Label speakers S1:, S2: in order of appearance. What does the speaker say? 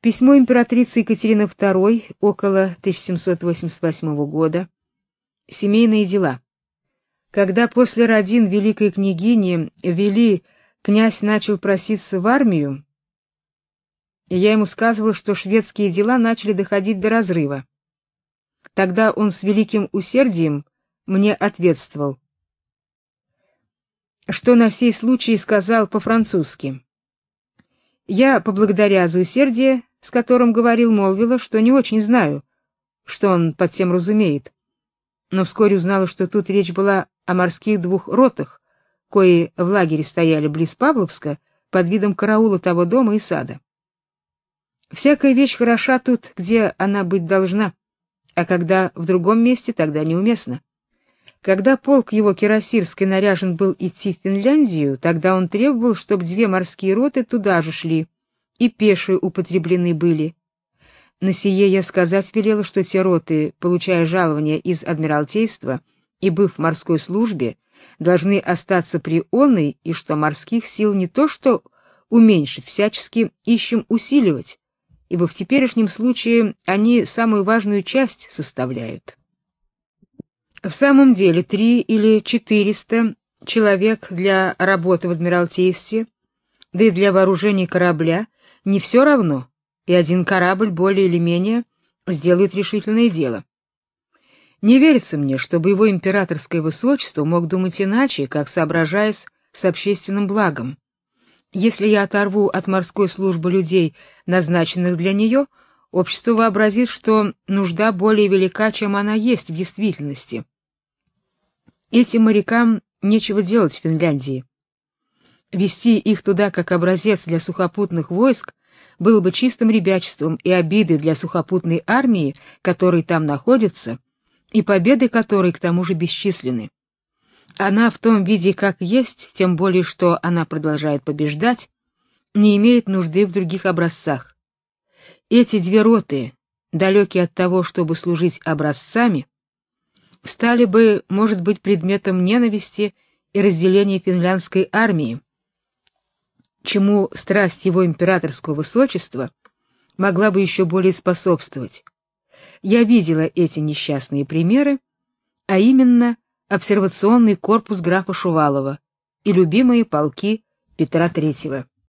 S1: Письмо императрицы Екатерины II около 1788 года. Семейные дела. Когда после родин великой княгини вели князь начал проситься в армию, я ему сказывал, что шведские дела начали доходить до разрыва. Тогда он с великим усердием мне ответствовал, что на сей случай сказал по-французски. Я, поблагодаря за усердие, с которым говорил, молвила, что не очень знаю, что он под тем разумеет. Но вскоре узнала, что тут речь была о морских двух ротах, кои в лагере стояли близ Павловска под видом караула того дома и сада. Всякая вещь хороша тут, где она быть должна, а когда в другом месте, тогда неуместно. Когда полк его кирасирской наряжен был идти в Финляндию, тогда он требовал, чтобы две морские роты туда же шли, и пешие употреблены были. На сие я сказать велела, что те роты, получая жалование из адмиралтейства и быв в морской службе, должны остаться при онной, и что морских сил не то что уменьшить, всячески ищем усиливать, ибо в теперешнем случае они самую важную часть составляют. В самом деле, три или четыреста человек для работы в адмиралтействе, да и для вооружения корабля не все равно, и один корабль более или менее сделает решительное дело. Не верится мне, чтобы его императорское высочество мог думать иначе, как соображаясь с общественным благом. Если я оторву от морской службы людей, назначенных для нее, общество вообразит, что нужда более велика, чем она есть в действительности. Этим морякам нечего делать в Финляндии. Вести их туда как образец для сухопутных войск было бы чистым ребячеством и обидой для сухопутной армии, которая там находится, и победы которой к тому же бесчисленны. Она в том виде, как есть, тем более что она продолжает побеждать, не имеет нужды в других образцах. Эти две роты, далекие от того, чтобы служить образцами, стали бы, может быть, предметом ненависти и разделения финляндской армии, чему страсть его императорского высочества могла бы еще более способствовать. Я видела эти несчастные примеры, а именно обсервационный корпус графа Шувалова и любимые полки Петра III.